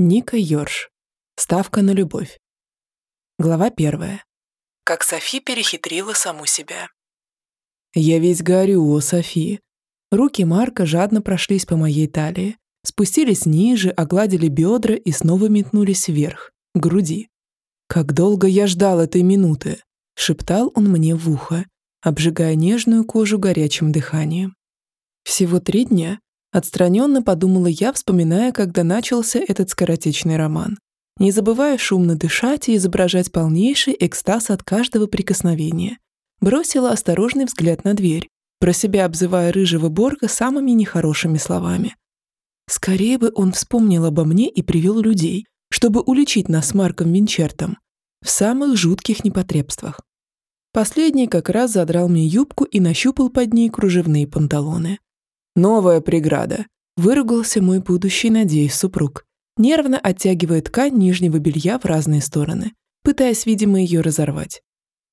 Ника Йорш. Ставка на любовь. Глава первая. Как Софи перехитрила саму себя. Я весь горю, о Софи. Руки Марка жадно прошлись по моей талии, спустились ниже, огладили бедра и снова метнулись вверх, к груди. «Как долго я ждал этой минуты!» — шептал он мне в ухо, обжигая нежную кожу горячим дыханием. Всего три дня, Отстраненно подумала я, вспоминая, когда начался этот скоротечный роман. Не забывая шумно дышать и изображать полнейший экстаз от каждого прикосновения. Бросила осторожный взгляд на дверь, про себя обзывая рыжего Борга самыми нехорошими словами. Скорее бы он вспомнил обо мне и привел людей, чтобы уличить нас с Марком Винчертом в самых жутких непотребствах. Последний как раз задрал мне юбку и нащупал под ней кружевные панталоны. Новая преграда. Выругался мой будущий, надеюсь, супруг, нервно оттягивая ткань нижнего белья в разные стороны, пытаясь, видимо, ее разорвать.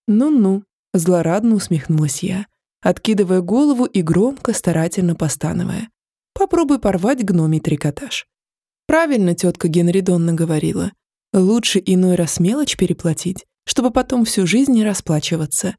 «Ну-ну», – злорадно усмехнулась я, откидывая голову и громко, старательно постановая. «Попробуй порвать гномий трикотаж». Правильно тетка Генри Донна говорила. Лучше иной раз мелочь переплатить, чтобы потом всю жизнь не расплачиваться.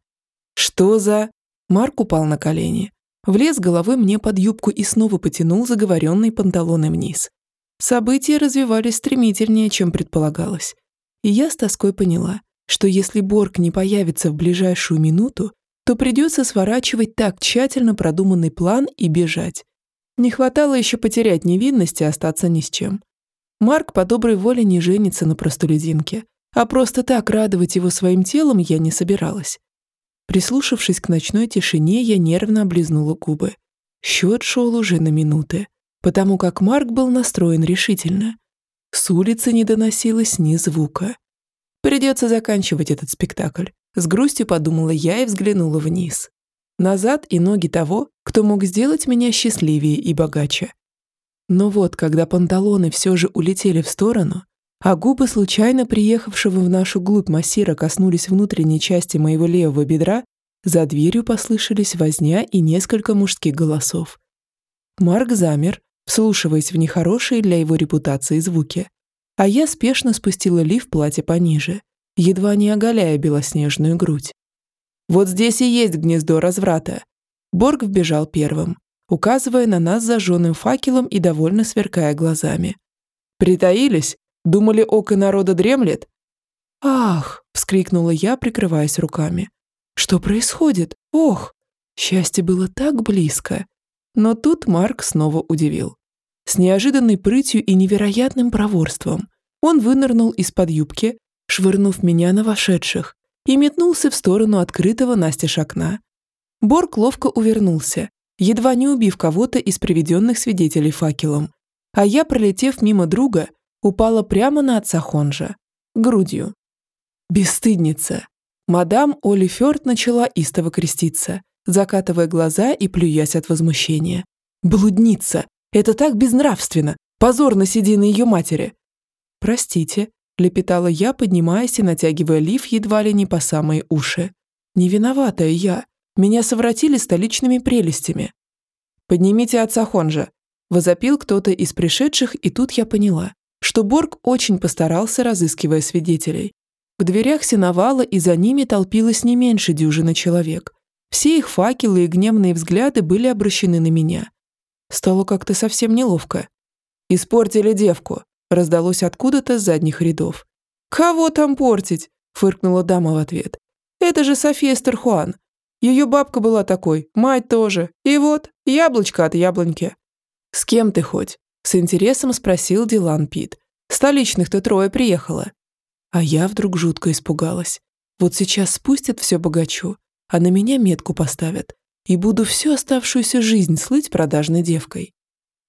«Что за...» Марк упал на колени, Влез головой мне под юбку и снова потянул заговоренные панталоны вниз. События развивались стремительнее, чем предполагалось. И я с тоской поняла, что если Борг не появится в ближайшую минуту, то придется сворачивать так тщательно продуманный план и бежать. Не хватало еще потерять невинность и остаться ни с чем. Марк по доброй воле не женится на простолюдинке, а просто так радовать его своим телом я не собиралась. Прислушавшись к ночной тишине, я нервно облизнула губы. Счет шел уже на минуты, потому как Марк был настроен решительно. С улицы не доносилось ни звука. Придется заканчивать этот спектакль. С грустью подумала я и взглянула вниз. Назад и ноги того, кто мог сделать меня счастливее и богаче. Но вот, когда панталоны все же улетели в сторону, а губы случайно приехавшего в нашу глубь массира коснулись внутренней части моего левого бедра, за дверью послышались возня и несколько мужских голосов. Марк замер, вслушиваясь в нехорошие для его репутации звуки, а я спешно спустила лиф платье пониже, едва не оголяя белоснежную грудь. «Вот здесь и есть гнездо разврата!» Борг вбежал первым, указывая на нас зажженным факелом и довольно сверкая глазами. «Притаились? Думали, око народа дремлет?» «Ах!» — вскрикнула я, прикрываясь руками. «Что происходит? Ох!» Счастье было так близко. Но тут Марк снова удивил. С неожиданной прытью и невероятным проворством он вынырнул из-под юбки, швырнув меня на вошедших, и метнулся в сторону открытого настежь окна. Борг ловко увернулся, едва не убив кого-то из приведенных свидетелей факелом, а я, пролетев мимо друга, упала прямо на отца Хонжа, грудью. Бесстыдница. Мадам Оли Фёрд начала истово креститься, закатывая глаза и плюясь от возмущения. «Блудница! Это так безнравственно! Позор на седины ее матери!» «Простите», — лепетала я, поднимаясь и натягивая лиф едва ли не по самые уши. «Не виноватая я. Меня совратили столичными прелестями». «Поднимите отца Хонжа», — возопил кто-то из пришедших, и тут я поняла что Борг очень постарался, разыскивая свидетелей. В дверях сеновала и за ними толпилось не меньше дюжины человек. Все их факелы и гневные взгляды были обращены на меня. Стало как-то совсем неловко. «Испортили девку», — раздалось откуда-то с задних рядов. «Кого там портить?» — фыркнула дама в ответ. «Это же София Стерхуан. Ее бабка была такой, мать тоже. И вот, яблочко от яблоньки». «С кем ты хоть?» С интересом спросил Дилан Пит. «Столичных-то трое приехало». А я вдруг жутко испугалась. Вот сейчас спустят все богачу, а на меня метку поставят, и буду всю оставшуюся жизнь слыть продажной девкой.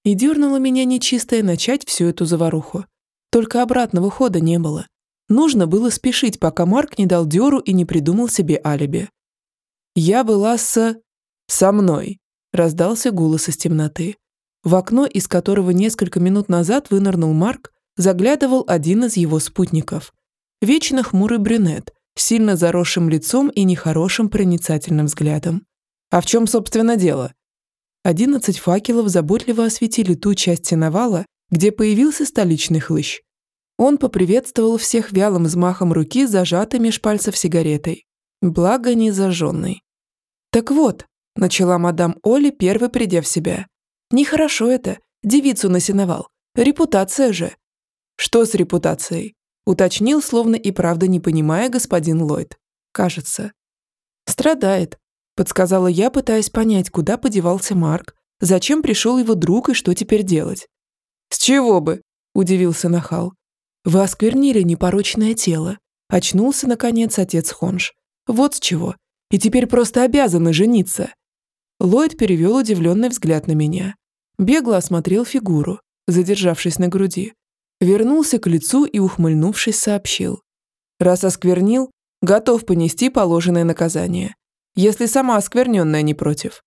И дернула меня нечистая начать всю эту заваруху. Только обратного хода не было. Нужно было спешить, пока Марк не дал дёру и не придумал себе алиби. «Я была с... со мной», — раздался голос из темноты. В окно, из которого несколько минут назад вынырнул Марк, заглядывал один из его спутников. Вечно хмурый брюнет, сильно заросшим лицом и нехорошим проницательным взглядом. А в чем, собственно, дело? Одиннадцать факелов заботливо осветили ту часть сеновала, где появился столичный хлыщ. Он поприветствовал всех вялым взмахом руки, зажатой меж пальцев сигаретой. Благо не зажженной. «Так вот», – начала мадам Оли, первой придя в себя. «Нехорошо это. Девицу насиновал. Репутация же». «Что с репутацией?» – уточнил, словно и правда не понимая господин Ллойд. «Кажется». «Страдает», – подсказала я, пытаясь понять, куда подевался Марк, зачем пришел его друг и что теперь делать. «С чего бы?» – удивился Нахал. «Вы осквернили непорочное тело», – очнулся, наконец, отец Хонш. «Вот с чего. И теперь просто обязаны жениться». Ллойд перевел удивленный взгляд на меня. Бегло осмотрел фигуру, задержавшись на груди. Вернулся к лицу и, ухмыльнувшись, сообщил. «Раз осквернил, готов понести положенное наказание. Если сама оскверненная не против».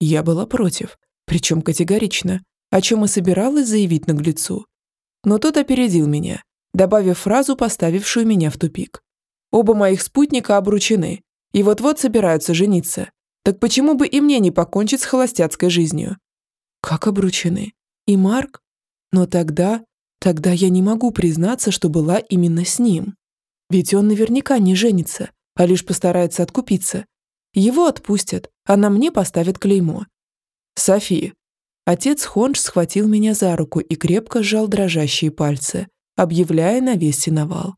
Я была против, причем категорично о чем и собиралась заявить наглецу. Но тот опередил меня, добавив фразу, поставившую меня в тупик. Оба моих спутника обручены и вот-вот собираются жениться. Так почему бы и мне не покончить с холостяцкой жизнью? Как обручены? И Марк? Но тогда... Тогда я не могу признаться, что была именно с ним. Ведь он наверняка не женится, а лишь постарается откупиться. Его отпустят, а на мне поставят клеймо. София, Отец Хонж схватил меня за руку и крепко сжал дрожащие пальцы, объявляя на весь сеновал.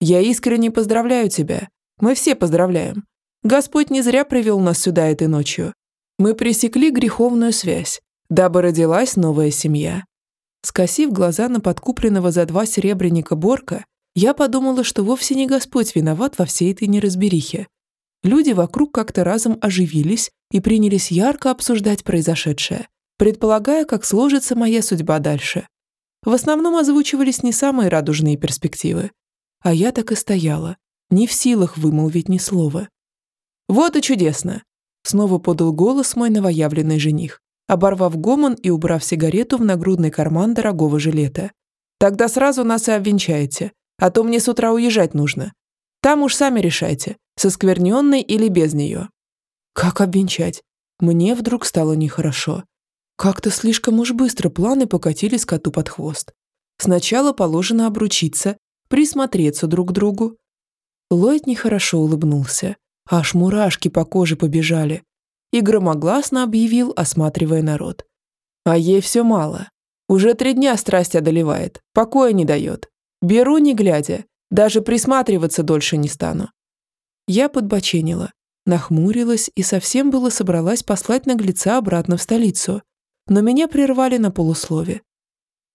«Я искренне поздравляю тебя. Мы все поздравляем. Господь не зря привел нас сюда этой ночью. Мы пресекли греховную связь, дабы родилась новая семья». Скосив глаза на подкупленного за два серебряника Борка, я подумала, что вовсе не Господь виноват во всей этой неразберихе. Люди вокруг как-то разом оживились и принялись ярко обсуждать произошедшее предполагая, как сложится моя судьба дальше. В основном озвучивались не самые радужные перспективы. А я так и стояла, не в силах вымолвить ни слова. «Вот и чудесно!» Снова подал голос мой новоявленный жених, оборвав гомон и убрав сигарету в нагрудный карман дорогого жилета. «Тогда сразу нас и обвенчаете, а то мне с утра уезжать нужно. Там уж сами решайте, со скверненной или без нее». «Как обвенчать?» Мне вдруг стало нехорошо. Как-то слишком уж быстро планы покатились коту под хвост. Сначала положено обручиться, присмотреться друг к другу. Ллойд нехорошо улыбнулся. Аж мурашки по коже побежали. И громогласно объявил, осматривая народ. А ей все мало. Уже три дня страсть одолевает, покоя не дает. Беру не глядя, даже присматриваться дольше не стану. Я подбоченила, нахмурилась и совсем было собралась послать наглеца обратно в столицу но меня прервали на полуслове.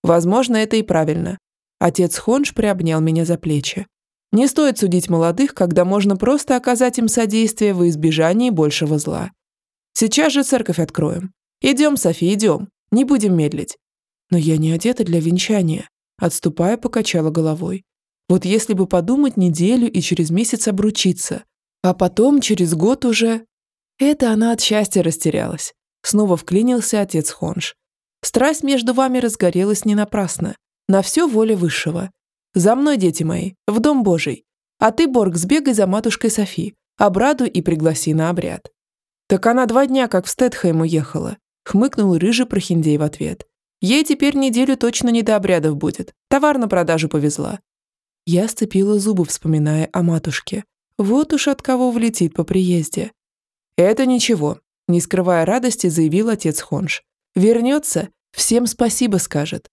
Возможно, это и правильно. Отец Хонж приобнял меня за плечи. Не стоит судить молодых, когда можно просто оказать им содействие во избежании большего зла. Сейчас же церковь откроем. Идем, Софи, идем. Не будем медлить. Но я не одета для венчания. Отступая, покачала головой. Вот если бы подумать неделю и через месяц обручиться, а потом через год уже... Это она от счастья растерялась. Снова вклинился отец Хонж. Страсть между вами разгорелась не напрасно. На все воля высшего. За мной, дети мои, в дом Божий. А ты, Борг, сбегай за матушкой Софи, обрадуй и пригласи на обряд. Так она два дня как в Стэтхэм уехала. Хмыкнул рыжий прохиндей в ответ. Ей теперь неделю точно не до обрядов будет. Товар на продажу повезла. Я сцепила зубы, вспоминая о матушке. Вот уж от кого влетит по приезде. Это ничего, не скрывая радости, заявил отец Хонш. «Вернется, всем спасибо скажет».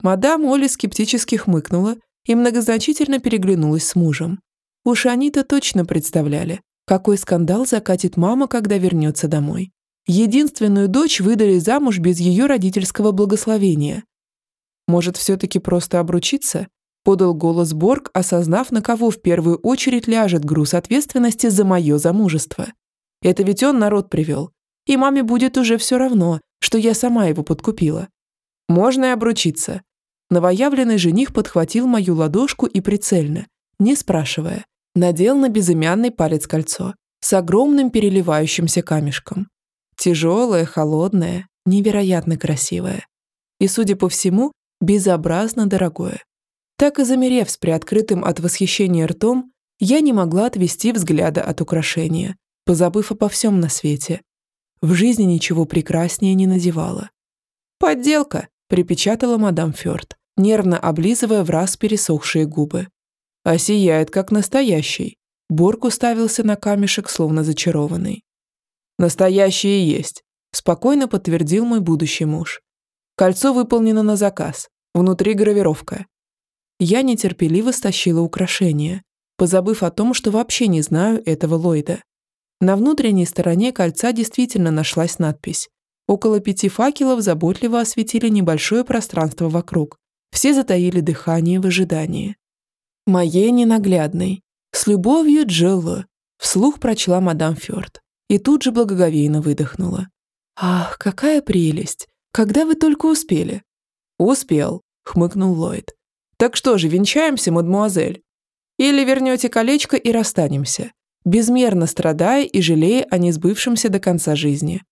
Мадам Оли скептически хмыкнула и многозначительно переглянулась с мужем. Уж они-то точно представляли, какой скандал закатит мама, когда вернется домой. Единственную дочь выдали замуж без ее родительского благословения. «Может, все-таки просто обручиться?» подал голос Борг, осознав, на кого в первую очередь ляжет груз ответственности за мое замужество. Это ведь он народ привел. И маме будет уже все равно, что я сама его подкупила. Можно и обручиться. Новоявленный жених подхватил мою ладошку и прицельно, не спрашивая, надел на безымянный палец кольцо с огромным переливающимся камешком. Тяжелое, холодное, невероятно красивое. И, судя по всему, безобразно дорогое. Так и замерев с приоткрытым от восхищения ртом, я не могла отвести взгляда от украшения, позабыв обо всем на свете. В жизни ничего прекраснее не надевала. «Подделка!» припечатала мадам Фёрд, нервно облизывая в раз пересохшие губы. А сияет, как настоящий. Борг уставился на камешек, словно зачарованный. Настоящий и есть, спокойно подтвердил мой будущий муж. Кольцо выполнено на заказ, внутри гравировка. Я нетерпеливо стащила украшение, позабыв о том, что вообще не знаю этого Ллойда. На внутренней стороне кольца действительно нашлась надпись. Около пяти факелов заботливо осветили небольшое пространство вокруг. Все затаили дыхание в ожидании. «Моей ненаглядной. С любовью, Джилла», – вслух прочла мадам Фёрд. И тут же благоговейно выдохнула. «Ах, какая прелесть! Когда вы только успели?» «Успел», – хмыкнул Ллойд. «Так что же, венчаемся, мадмуазель? Или вернете колечко и расстанемся, безмерно страдая и жалея о несбывшемся до конца жизни?»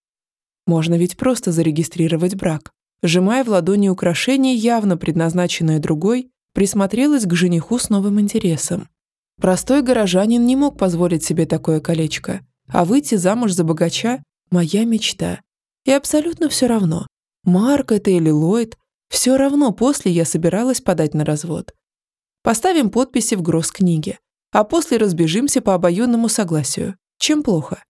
Можно ведь просто зарегистрировать брак. Сжимая в ладони украшение, явно предназначенное другой, присмотрелась к жениху с новым интересом. Простой горожанин не мог позволить себе такое колечко, а выйти замуж за богача – моя мечта. И абсолютно все равно, Марк это или Ллойд, все равно после я собиралась подать на развод. Поставим подписи в гроз-книге, а после разбежимся по обоюдному согласию. Чем плохо?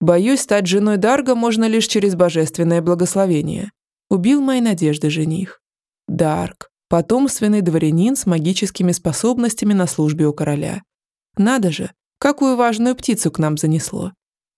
Боюсь, стать женой Дарга можно лишь через божественное благословение. Убил мои надежды жених. Дарк. Потомственный дворянин с магическими способностями на службе у короля. Надо же, какую важную птицу к нам занесло.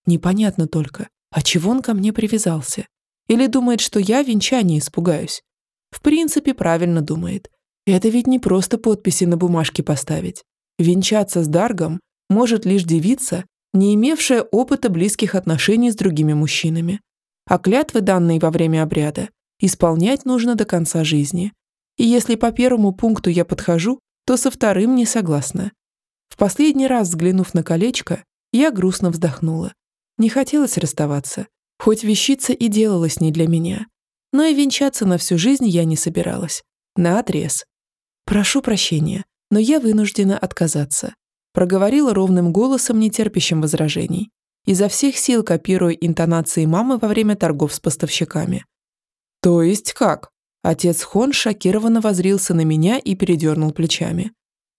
Непонятно только, а чего он ко мне привязался? Или думает, что я венчание испугаюсь? В принципе, правильно думает. Это ведь не просто подписи на бумажке поставить. Венчаться с Даргом может лишь девица, не имевшая опыта близких отношений с другими мужчинами. А клятвы, данные во время обряда, исполнять нужно до конца жизни. И если по первому пункту я подхожу, то со вторым не согласна. В последний раз взглянув на колечко, я грустно вздохнула. Не хотелось расставаться, хоть вещица и делалась не для меня. Но и венчаться на всю жизнь я не собиралась. На отрез. Прошу прощения, но я вынуждена отказаться. Проговорила ровным голосом, не терпящим возражений. Изо всех сил копируя интонации мамы во время торгов с поставщиками. «То есть как?» Отец Хон шокированно возрился на меня и передернул плечами.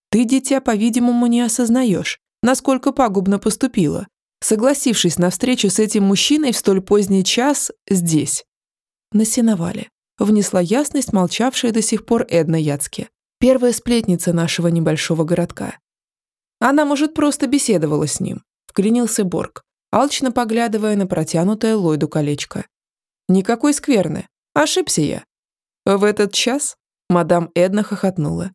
«Ты, дитя, по-видимому, не осознаешь, насколько пагубно поступила, согласившись на встречу с этим мужчиной в столь поздний час здесь». На сеновале внесла ясность молчавшая до сих пор Эдна Яцке, первая сплетница нашего небольшого городка. Она, может, просто беседовала с ним, вклинился Борг, алчно поглядывая на протянутое Ллойду колечко. Никакой скверны, ошибся я. В этот час мадам Эдна хохотнула.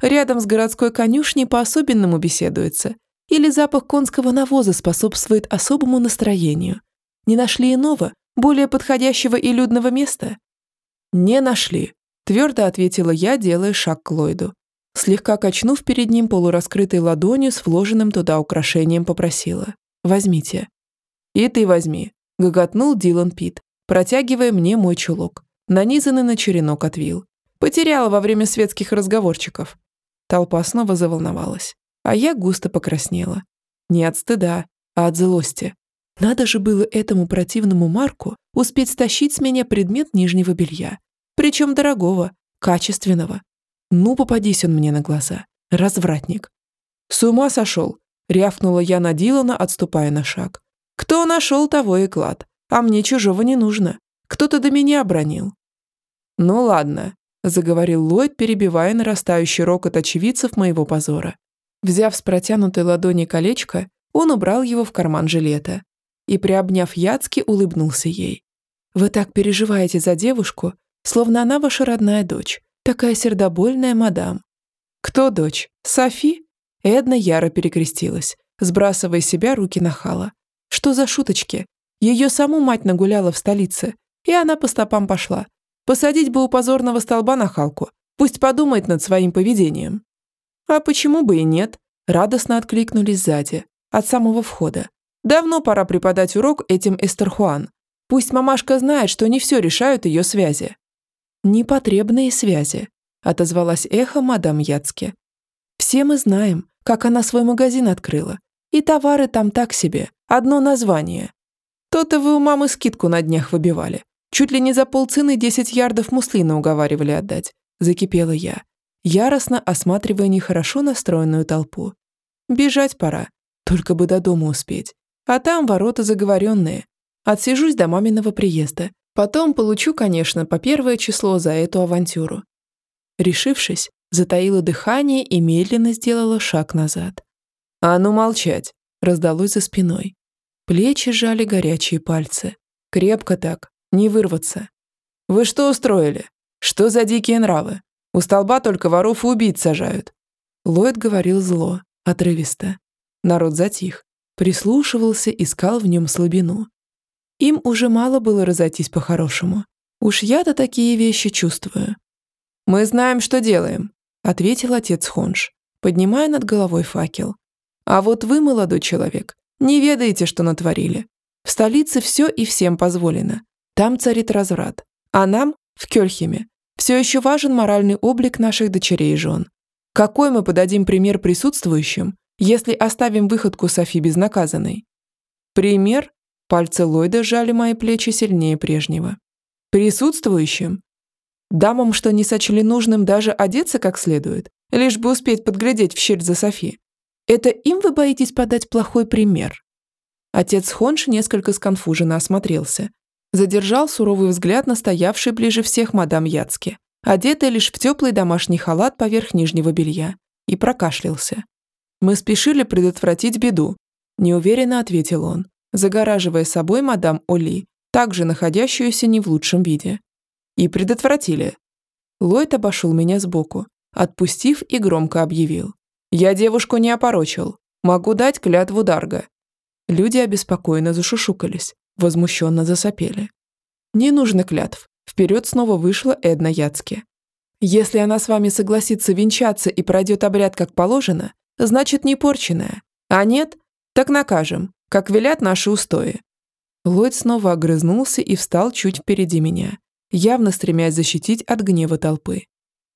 Рядом с городской конюшней по-особенному беседуется. Или запах конского навоза способствует особому настроению. Не нашли иного, более подходящего и людного места? Не нашли, твердо ответила я, делая шаг к Ллойду. Слегка качнув перед ним полураскрытой ладонью с вложенным туда украшением, попросила. «Возьмите». «И ты возьми», — гоготнул Дилан Пит, протягивая мне мой чулок нанизанный на черенок от вил. Потеряла во время светских разговорчиков. Толпа снова заволновалась, а я густо покраснела. Не от стыда, а от злости. Надо же было этому противному Марку успеть стащить с меня предмет нижнего белья. Причем дорогого, качественного. Ну, попадись он мне на глаза. Развратник. С ума сошел, рявкнула я на Дилана, отступая на шаг. Кто нашел, того и клад. А мне чужого не нужно. Кто-то до меня обронил. «Ну ладно», – заговорил Ллойд, перебивая нарастающий рокот очевидцев моего позора. Взяв с протянутой ладони колечко, он убрал его в карман жилета и, приобняв Яцки, улыбнулся ей. «Вы так переживаете за девушку, словно она ваша родная дочь, такая сердобольная мадам». «Кто дочь? Софи?» Эдна яро перекрестилась, сбрасывая себя руки на хала. «Что за шуточки? Ее саму мать нагуляла в столице, и она по стопам пошла. Посадить бы у позорного столба на Халку. Пусть подумает над своим поведением. А почему бы и нет? Радостно откликнулись сзади, от самого входа. Давно пора преподать урок этим Эстерхуан. Пусть мамашка знает, что не все решают ее связи. Непотребные связи, отозвалась эхо мадам Яцке. Все мы знаем, как она свой магазин открыла. И товары там так себе, одно название. То-то вы у мамы скидку на днях выбивали. Чуть ли не за полцены десять ярдов муслина уговаривали отдать. Закипела я, яростно осматривая нехорошо настроенную толпу. Бежать пора, только бы до дома успеть. А там ворота заговоренные. Отсижусь до маминого приезда. Потом получу, конечно, по первое число за эту авантюру. Решившись, затаила дыхание и медленно сделала шаг назад. «А ну молчать!» – раздалось за спиной. Плечи сжали горячие пальцы. Крепко так, не вырваться. «Вы что устроили? Что за дикие нравы? У столба только воров и убийц сажают». Ллойд говорил зло, отрывисто. Народ затих, прислушивался, искал в нем слабину. Им уже мало было разойтись по-хорошему. Уж я-то такие вещи чувствую. «Мы знаем, что делаем», — ответил отец Хонш, поднимая над головой факел. «А вот вы, молодой человек, не ведаете, что натворили. В столице все и всем позволено. Там царит разврат. А нам, в Кёльхеме, все еще важен моральный облик наших дочерей и жен. Какой мы подадим пример присутствующим, если оставим выходку Софи безнаказанной? Пример? Пальцы Ллойда сжали мои плечи сильнее прежнего. Присутствующим? Дамам, что не сочли нужным даже одеться как следует, лишь бы успеть подглядеть в щель за Софи. Это им вы боитесь подать плохой пример? Отец Хонш несколько сконфуженно осмотрелся. Задержал суровый взгляд на стоявшей ближе всех мадам Яцки, одетая лишь в теплый домашний халат поверх нижнего белья, и прокашлялся. «Мы спешили предотвратить беду», – неуверенно ответил он, загораживая собой мадам Оли, также находящуюся не в лучшем виде. «И предотвратили». Ллойд обошел меня сбоку, отпустив и громко объявил. «Я девушку не опорочил. Могу дать клятву Дарга». Люди обеспокоенно зашушукались, возмущенно засопели. «Не нужно клятв». Вперед снова вышла Эдна Яцки. «Если она с вами согласится венчаться и пройдет обряд как положено, значит не порченная. А нет, так накажем, как велят наши устои». Ллойд снова огрызнулся и встал чуть впереди меня, явно стремясь защитить от гнева толпы.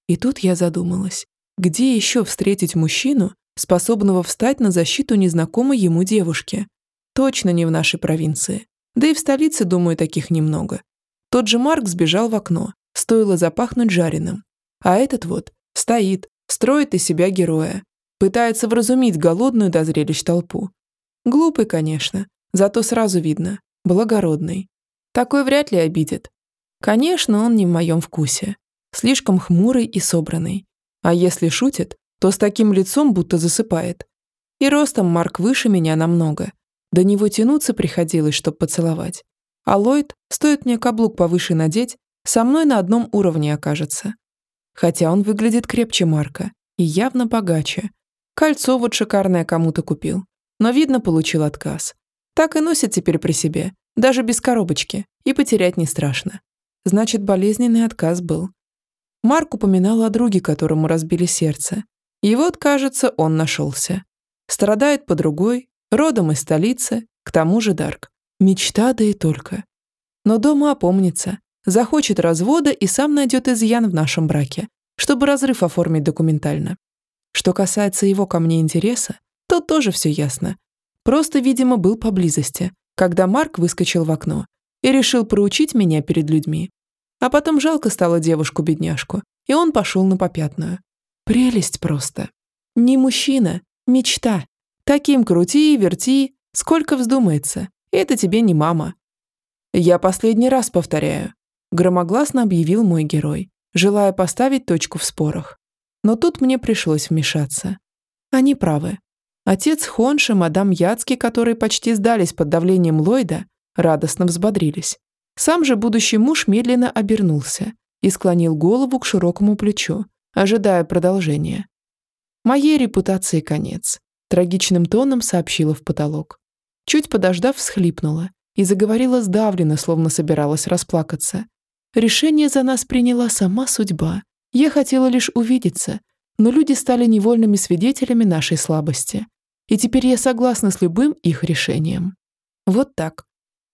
И тут я задумалась, где еще встретить мужчину, способного встать на защиту незнакомой ему девушки? Точно не в нашей провинции. Да и в столице, думаю, таких немного. Тот же Марк сбежал в окно, стоило запахнуть жареным. А этот вот стоит, строит из себя героя, пытается вразумить голодную до зрелищ толпу. Глупый, конечно, зато сразу видно, благородный. Такой вряд ли обидит. Конечно, он не в моем вкусе. Слишком хмурый и собранный. А если шутит, то с таким лицом будто засыпает. И ростом Марк выше меня намного. До него тянуться приходилось, чтобы поцеловать. А Ллойд, стоит мне каблук повыше надеть, со мной на одном уровне окажется. Хотя он выглядит крепче Марка и явно богаче, Кольцо вот шикарное кому-то купил, но, видно, получил отказ. Так и носит теперь при себе, даже без коробочки, и потерять не страшно. Значит, болезненный отказ был. Марк упоминал о друге, которому разбили сердце. И вот, кажется, он нашелся. Страдает по другой, родом из столицы, к тому же Дарк. Мечта, да и только. Но дома опомнится, захочет развода и сам найдет изъян в нашем браке, чтобы разрыв оформить документально. Что касается его ко мне интереса, то тоже все ясно. Просто, видимо, был поблизости, когда Марк выскочил в окно и решил проучить меня перед людьми. А потом жалко стало девушку-бедняжку, и он пошел на попятную. Прелесть просто. Не мужчина, мечта. Таким крути и верти, сколько вздумается. Это тебе не мама. Я последний раз повторяю. Громогласно объявил мой герой, желая поставить точку в спорах. Но тут мне пришлось вмешаться. Они правы. Отец Хонша, мадам Яцки, которые почти сдались под давлением Ллойда, радостно взбодрились. Сам же будущий муж медленно обернулся и склонил голову к широкому плечу, ожидая продолжения. «Моей репутации конец», – трагичным тоном сообщила в потолок. Чуть подождав, всхлипнула и заговорила сдавленно, словно собиралась расплакаться. «Решение за нас приняла сама судьба, я хотела лишь увидеться, но люди стали невольными свидетелями нашей слабости. И теперь я согласна с любым их решением. Вот так.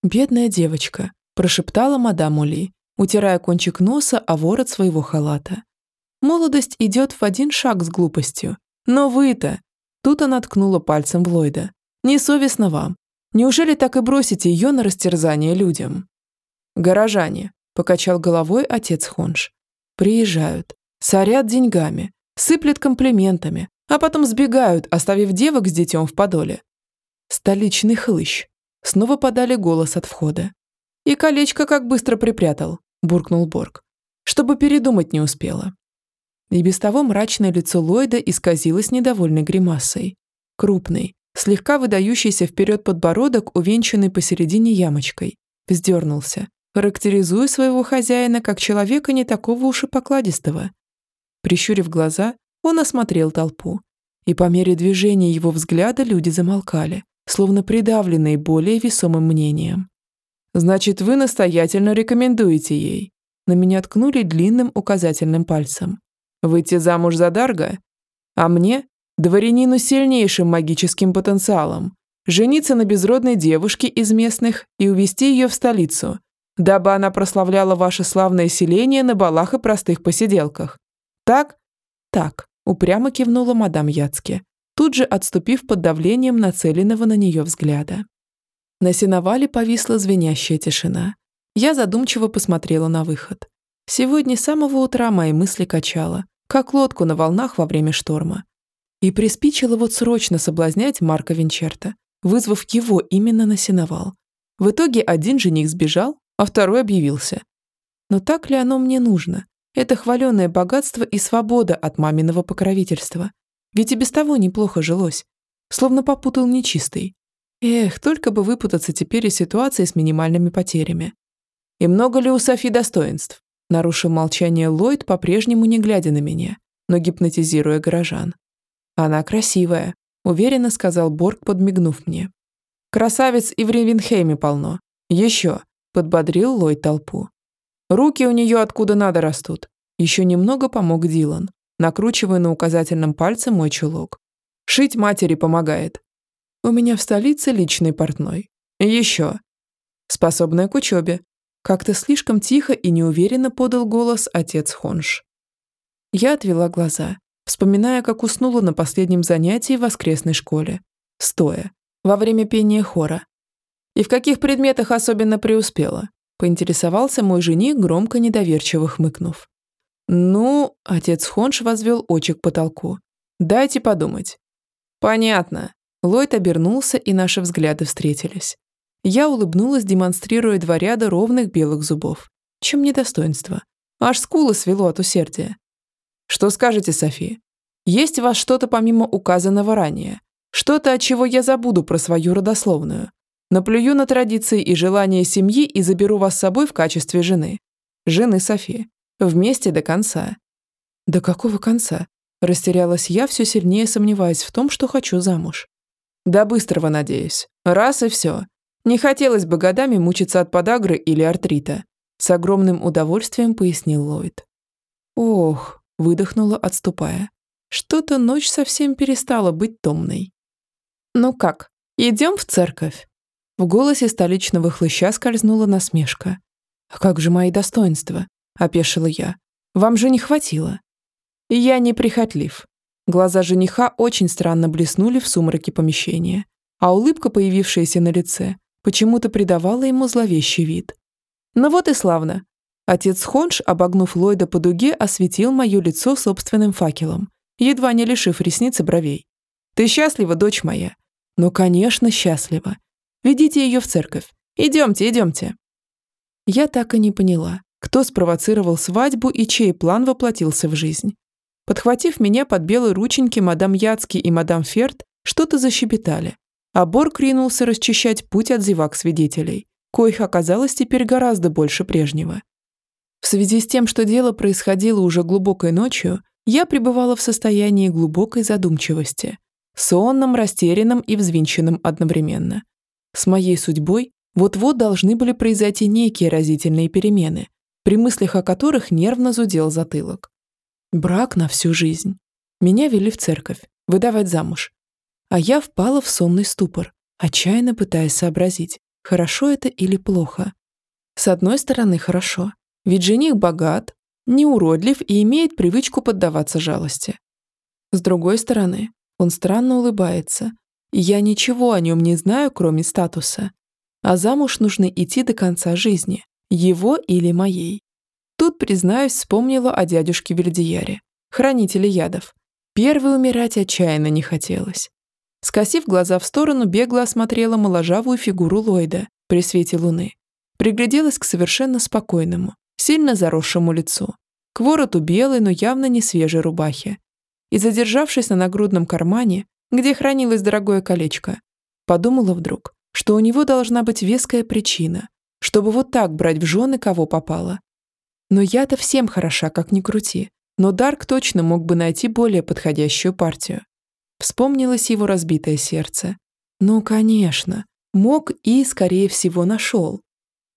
Бедная девочка, прошептала мадам Ули, утирая кончик носа о ворот своего халата. Молодость идет в один шаг с глупостью. Но вы-то... Тут она ткнула пальцем в Ллойда. Несовестно вам. Неужели так и бросите ее на растерзание людям? Горожане, покачал головой отец Хонш. Приезжают, сорят деньгами, сыплят комплиментами, а потом сбегают, оставив девок с детем в подоле. Столичный хлыщ. Снова подали голос от входа. И колечко как быстро припрятал, буркнул Борг, чтобы передумать не успела. И без того мрачное лицо Ллойда исказилось недовольной гримасой. Крупный, слегка выдающийся вперед подбородок, увенчанный посередине ямочкой, вздернулся, характеризуя своего хозяина как человека не такого уж и покладистого. Прищурив глаза, он осмотрел толпу. И по мере движения его взгляда люди замолкали, словно придавленные более весомым мнением. «Значит, вы настоятельно рекомендуете ей?» На меня ткнули длинным указательным пальцем. «Выйти замуж за Дарга? А мне, дворянину с сильнейшим магическим потенциалом, жениться на безродной девушке из местных и увезти ее в столицу, дабы она прославляла ваше славное селение на балах и простых посиделках. Так? Так, упрямо кивнула мадам Яцке, тут же отступив под давлением нацеленного на нее взгляда. На сеновале повисла звенящая тишина. Я задумчиво посмотрела на выход. Сегодня с самого утра мои мысли качало, как лодку на волнах во время шторма. И приспичило вот срочно соблазнять Марка Винчерта, вызвав его именно на сеновал. В итоге один жених сбежал, а второй объявился. Но так ли оно мне нужно? Это хваленое богатство и свобода от маминого покровительства. Ведь и без того неплохо жилось. Словно попутал нечистый. Эх, только бы выпутаться теперь из ситуации с минимальными потерями. И много ли у Софи достоинств? Нарушил молчание Ллойд, по-прежнему не глядя на меня, но гипнотизируя горожан. Она красивая, уверенно сказал Борг, подмигнув мне. Красавец и в Ревенхейме полно. Еще, подбодрил Ллойд толпу. Руки у нее откуда надо растут. Еще немного помог Дилан, накручивая на указательном пальце мой чулок. Шить матери помогает. У меня в столице личный портной. Еще. Способная к учебе. Как-то слишком тихо и неуверенно подал голос отец Хонш. Я отвела глаза, вспоминая, как уснула на последнем занятии в воскресной школе. Стоя. Во время пения хора. И в каких предметах особенно преуспела? Поинтересовался мой жених, громко недоверчиво хмыкнув. «Ну...» — отец Хонш возвел очи к потолку. «Дайте подумать». «Понятно». Ллойд обернулся, и наши взгляды встретились. Я улыбнулась, демонстрируя два ряда ровных белых зубов. Чем недостоинство. Аж скулы свело от усердия. «Что скажете, София? Есть у вас что-то помимо указанного ранее? Что-то, от чего я забуду про свою родословную? Наплюю на традиции и желания семьи и заберу вас с собой в качестве жены. Жены Софи. Вместе до конца». «До какого конца?» Растерялась я, все сильнее сомневаясь в том, что хочу замуж. «До быстрого, надеюсь. Раз и все. Не хотелось бы годами мучиться от подагры или артрита», с огромным удовольствием пояснил Ллойд. «Ох», — выдохнула, отступая. «Что-то ночь совсем перестала быть томной». «Ну как, идем в церковь?» В голосе столичного хлыща скользнула насмешка. «А как же мои достоинства?» – опешила я. «Вам же не хватило». «Я не прихотлив». Глаза жениха очень странно блеснули в сумраке помещения, а улыбка, появившаяся на лице, почему-то придавала ему зловещий вид. «Ну вот и славно». Отец Хонш, обогнув Ллойда по дуге, осветил мое лицо собственным факелом, едва не лишив ресниц и бровей. «Ты счастлива, дочь моя?» «Ну, конечно, счастлива. Ведите ее в церковь. Идемте, идемте». Я так и не поняла, кто спровоцировал свадьбу и чей план воплотился в жизнь. Подхватив меня под белые рученьки, мадам Яцки и мадам Ферд что-то защебетали, а Борг ринулся расчищать путь от зевак свидетелей, коих оказалось теперь гораздо больше прежнего. В связи с тем, что дело происходило уже глубокой ночью, я пребывала в состоянии глубокой задумчивости, сонном, растерянном и взвинченном одновременно. С моей судьбой вот-вот должны были произойти некие разительные перемены, при мыслях о которых нервно зудел затылок. Брак на всю жизнь. Меня вели в церковь, выдавать замуж. А я впала в сонный ступор, отчаянно пытаясь сообразить, хорошо это или плохо. С одной стороны, хорошо, ведь жених богат, не уродлив и имеет привычку поддаваться жалости. С другой стороны, он странно улыбается, я ничего о нем не знаю, кроме статуса. А замуж нужно идти до конца жизни, Его или моей. Тут, признаюсь, вспомнила о дядюшке Вильдияре, хранителе ядов. Первой умирать отчаянно не хотелось. Скосив глаза в сторону, бегло осмотрела моложавую фигуру Ллойда при свете луны. Пригляделась к совершенно спокойному, сильно заросшему лицу, к вороту белой, но явно не свежей рубахи. И задержавшись на нагрудном кармане, где хранилось дорогое колечко, подумала вдруг, что у него должна быть веская причина, чтобы вот так брать в жены кого попало. Но я-то всем хороша, как ни крути, но Дарк точно мог бы найти более подходящую партию. Вспомнилось его разбитое сердце. Ну, конечно, мог и, скорее всего, нашел.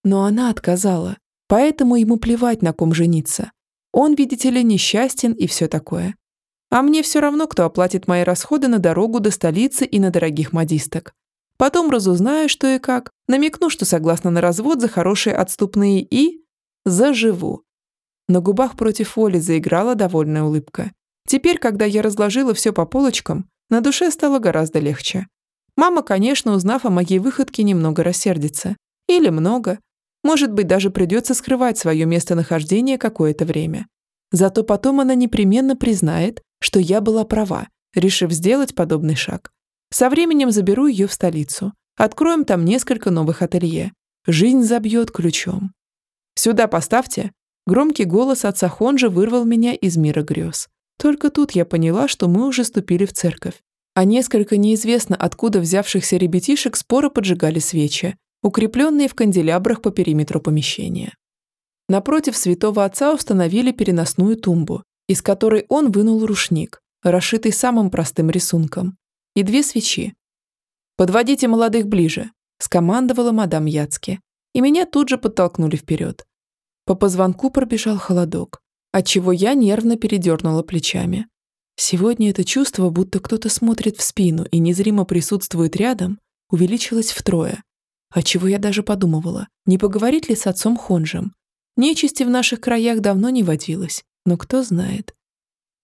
Но она отказала, поэтому ему плевать, на ком жениться. Он, видите ли, несчастен и все такое. А мне все равно, кто оплатит мои расходы на дорогу до столицы и на дорогих модисток. Потом разузнаю, что и как, намекну, что согласна на развод за хорошие отступные и... заживу. На губах против воли заиграла довольная улыбка. Теперь, когда я разложила все по полочкам, на душе стало гораздо легче. Мама, конечно, узнав о моей выходке, немного рассердится. Или много. Может быть, даже придется скрывать свое местонахождение какое-то время. Зато потом она непременно признает, что я была права, решив сделать подобный шаг. Со временем заберу ее в столицу. Откроем там несколько новых ателье. Жизнь забьет ключом. «Сюда поставьте!» Громкий голос отца Хонжи вырвал меня из мира грез. Только тут я поняла, что мы уже ступили в церковь. А несколько неизвестно откуда взявшихся ребятишек споро поджигали свечи, укрепленные в канделябрах по периметру помещения. Напротив святого отца установили переносную тумбу, из которой он вынул рушник, расшитый самым простым рисунком, и две свечи. «Подводите молодых ближе», – скомандовала мадам Яцки, и меня тут же подтолкнули вперед. По позвонку пробежал холодок, отчего я нервно передернула плечами. Сегодня это чувство, будто кто-то смотрит в спину и незримо присутствует рядом, увеличилось втрое, отчего я даже подумывала, не поговорить ли с отцом Хонжем. Нечисти в наших краях давно не водилось, но кто знает.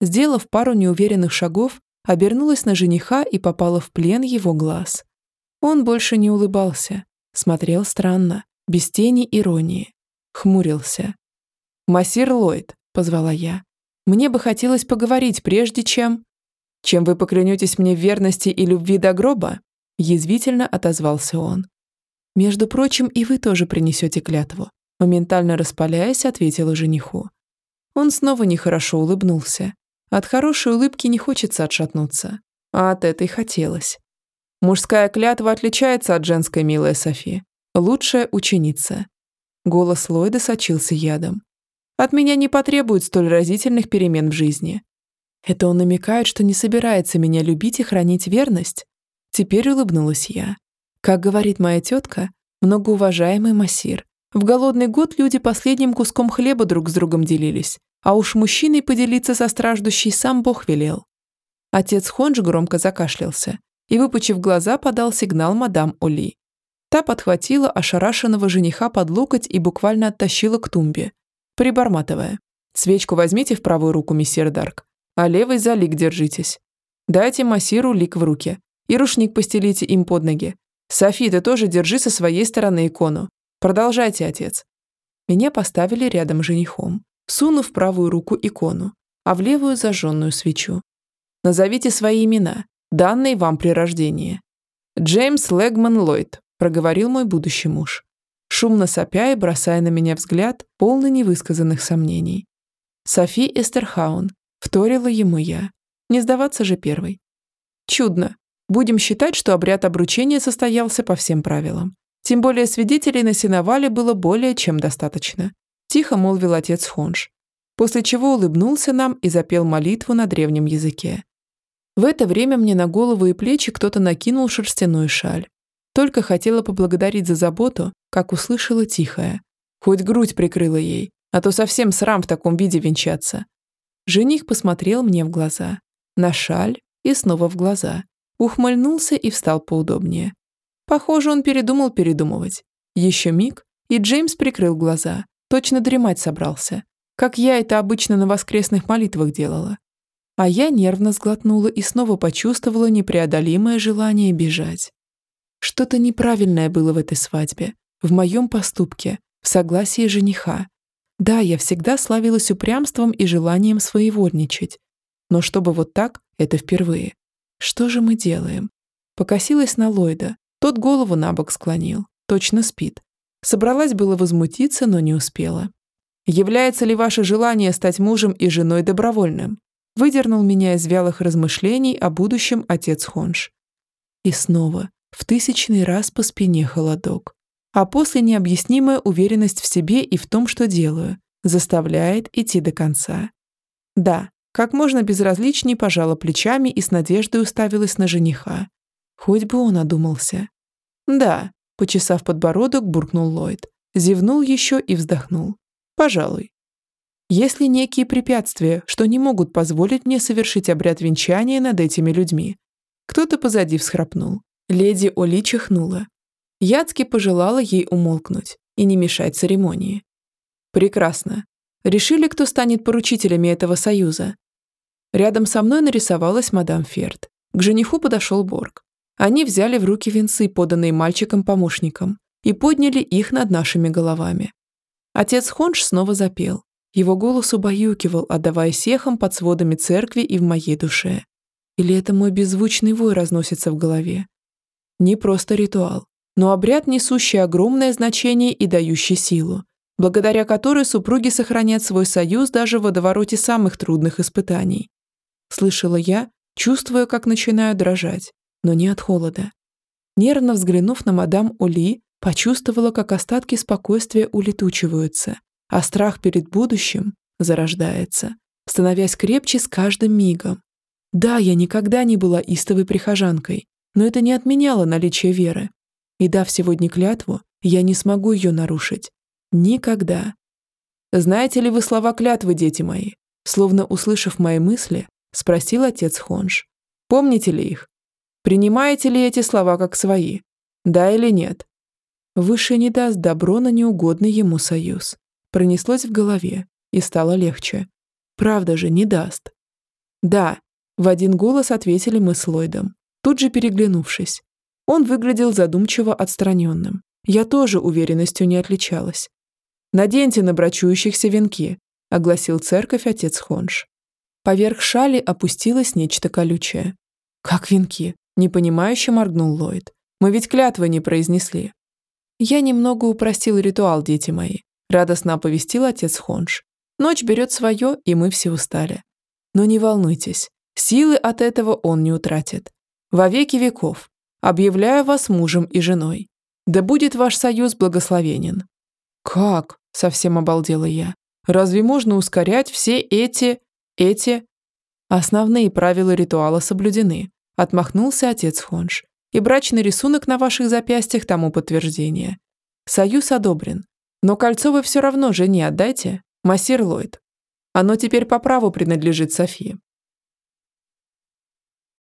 Сделав пару неуверенных шагов, обернулась на жениха и попала в плен его глаз. Он больше не улыбался, смотрел странно, без тени иронии, хмурился. «Массир Ллойд», — позвала я, — «мне бы хотелось поговорить, прежде чем...» «Чем вы поклянетесь мне в верности и любви до гроба?» — язвительно отозвался он. «Между прочим, и вы тоже принесете клятву», — моментально распаляясь, ответила жениху. Он снова нехорошо улыбнулся, от хорошей улыбки не хочется отшатнуться, а от этой хотелось. Мужская клятва отличается от женской, милая Софи. Лучшая ученица. Голос Ллойда сочился ядом. От меня не потребуют столь разительных перемен в жизни. Это он намекает, что не собирается меня любить и хранить верность? Теперь улыбнулась я. Как говорит моя тетка, многоуважаемый массир, в голодный год люди последним куском хлеба друг с другом делились, а уж мужчиной поделиться со страждущей сам Бог велел. Отец Хонж громко закашлялся и, выпучив глаза, подал сигнал мадам Оли. Та подхватила ошарашенного жениха под локоть и буквально оттащила к тумбе, приборматывая. «Свечку возьмите в правую руку, месье Дарк, а левой за лик держитесь. Дайте массиру лик в руки и рушник постелите им под ноги. Софи, ты тоже держи со своей стороны икону. Продолжайте, отец». Меня поставили рядом с женихом сунув в правую руку икону, а в левую зажженную свечу. Назовите свои имена, данные вам при рождении. Джеймс Легман Ллойд, проговорил мой будущий муж, шумно сопя и бросая на меня взгляд, полный невысказанных сомнений. Софи Эстерхаун, вторила ему я. Не сдаваться же первой. Чудно. Будем считать, что обряд обручения состоялся по всем правилам. Тем более свидетелей на сеновале было более чем достаточно. Тихо молвил отец Хонш, после чего улыбнулся нам и запел молитву на древнем языке. В это время мне на голову и плечи кто-то накинул шерстяную шаль. Только хотела поблагодарить за заботу, как услышала тихое. Хоть грудь прикрыла ей, а то совсем срам в таком виде венчаться. Жених посмотрел мне в глаза, на шаль и снова в глаза. Ухмыльнулся и встал поудобнее. Похоже, он передумал передумывать. Еще миг, и Джеймс прикрыл глаза, Точно дремать собрался, как я это обычно на воскресных молитвах делала. А я нервно сглотнула и снова почувствовала непреодолимое желание бежать. Что-то неправильное было в этой свадьбе, в моем поступке, в согласии жениха. Да, я всегда славилась упрямством и желанием своевольничать. Но чтобы вот так, это впервые. Что же мы делаем? Покосилась на Ллойда. Тот голову на бок склонил. Точно спит. Собралась было возмутиться, но не успела. «Является ли ваше желание стать мужем и женой добровольным?» Выдернул меня из вялых размышлений о будущем отец Хонш. И снова, в тысячный раз по спине холодок. А после необъяснимая уверенность в себе и в том, что делаю, заставляет идти до конца. Да, как можно безразличней пожала плечами и с надеждой уставилась на жениха. Хоть бы он одумался. Да, почесав подбородок, буркнул Ллойд. Зевнул еще и вздохнул. Пожалуй. Есть ли некие препятствия, что не могут позволить мне совершить обряд венчания над этими людьми? Кто-то позади всхрапнул. Леди Оли чихнула. Яцки пожелала ей умолкнуть и не мешать церемонии. Прекрасно. Решили, кто станет поручителями этого союза. Рядом со мной нарисовалась мадам Ферд. К жениху подошел Борг. Они взяли в руки венцы, поданные мальчиком-помощником, и подняли их над нашими головами. Отец Хонш снова запел. Его голос убаюкивал, отдавая сехам под сводами церкви и в моей душе. Или это мой беззвучный вой разносится в голове? Не просто ритуал, но обряд, несущий огромное значение и дающий силу, благодаря которой супруги сохранят свой союз даже в водовороте самых трудных испытаний. Слышала я, чувствуя, как начинаю дрожать, но не от холода. Нервно взглянув на мадам Оли, почувствовала, как остатки спокойствия улетучиваются, а страх перед будущим зарождается, становясь крепче с каждым мигом. Да, я никогда не была истовой прихожанкой, но это не отменяло наличие веры. И дав сегодня клятву, я не смогу ее нарушить. Никогда. Знаете ли вы слова клятвы, дети мои? Словно услышав мои мысли, спросил отец Хонж. Помните ли их? Принимаете ли эти слова как свои? Да или нет? Выше не даст добро на неугодный ему союз. Пронеслось в голове, и стало легче. Правда же, не даст. Да, в один голос ответили мы с Ллойдом тут же переглянувшись. Он выглядел задумчиво отстраненным. Я тоже уверенностью не отличалась. «Наденьте на брачующихся венки», — огласил церковь отец Хонш. Поверх шали опустилось нечто колючее. «Как венки?» — непонимающе моргнул Ллойд. «Мы ведь клятвы не произнесли». «Я немного упростил ритуал, дети мои», — радостно оповестил отец Хонш. «Ночь берет свое, и мы все устали. Но не волнуйтесь, силы от этого он не утратит во веки веков, объявляю вас мужем и женой. Да будет ваш союз благословенен». «Как?» – совсем обалдела я. «Разве можно ускорять все эти... эти...» «Основные правила ритуала соблюдены», – отмахнулся отец Хонш. «И брачный рисунок на ваших запястьях тому подтверждение. Союз одобрен. Но кольцо вы все равно жене отдайте, массир Ллойд. Оно теперь по праву принадлежит Софии.